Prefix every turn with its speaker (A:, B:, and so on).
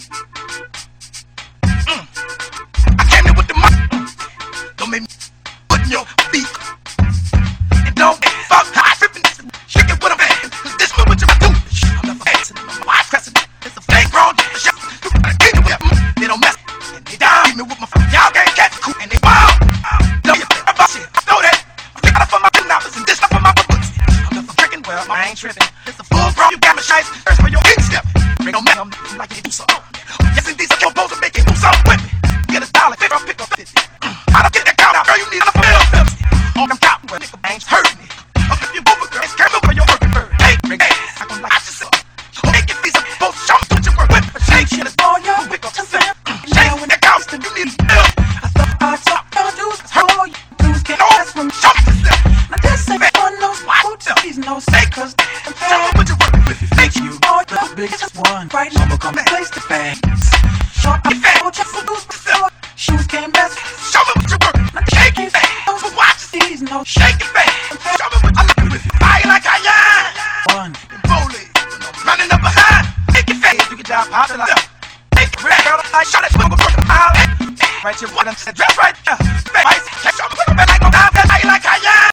A: I came in with the mic. Don't make me put in your beat. And don't fuck high tripping. Shake it with a man. Cause this what you do. I'm not facing I'm wide pressing. It's a fake wrong. Shit. Gotta keep it with them. They don't mess. And they down. Keep me with my phone. Y'all can't catch cool. And they wild. Know you think about shit. I know that. I think I for my two dollars and this stuff for my books. I'm not for tricking. Well, I ain't tripping. It's a full grown. You got me shites. First for your ink step. Bring no man. I'm like you do something. You move girl, it's careful for your working bird. Hey, ass, I gon' like. Make it these both show me what you work with. Shake shit, it's all you, pick up yourself. Shake when that counts, then you need.
B: I thought I talk, don't do all you dudes can't from
A: show yourself.
B: Now this ain't one no
A: What?
B: Please no cause I'm
A: Show what you work with. Make you.
B: all the biggest one. Right now, come place the bag. Short, I found you for those before. Shoes came best.
A: Show me what you work with. Shake it, back. Watch.
B: These no
A: Shake it, back. job popping like. Hey, real girl, I shot it, I'm gonna island. Right here, what I'm saying, dress right. Yeah.